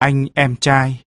anh em trai.